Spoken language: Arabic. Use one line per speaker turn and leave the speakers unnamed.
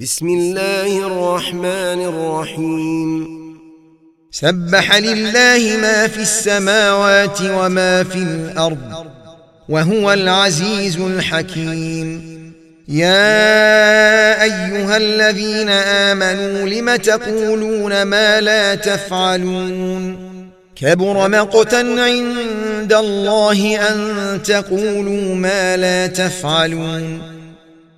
بسم الله الرحمن الرحيم.
سبح لله ما في السماوات وما في الأرض وهو العزيز الحكيم. يا أيها الذين آمنوا لم تقولون ما لا تفعلون؟ كبر مقتا عند الله أن تقولوا ما لا تفعلون.